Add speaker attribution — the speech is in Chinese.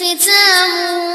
Speaker 1: ختامه مسك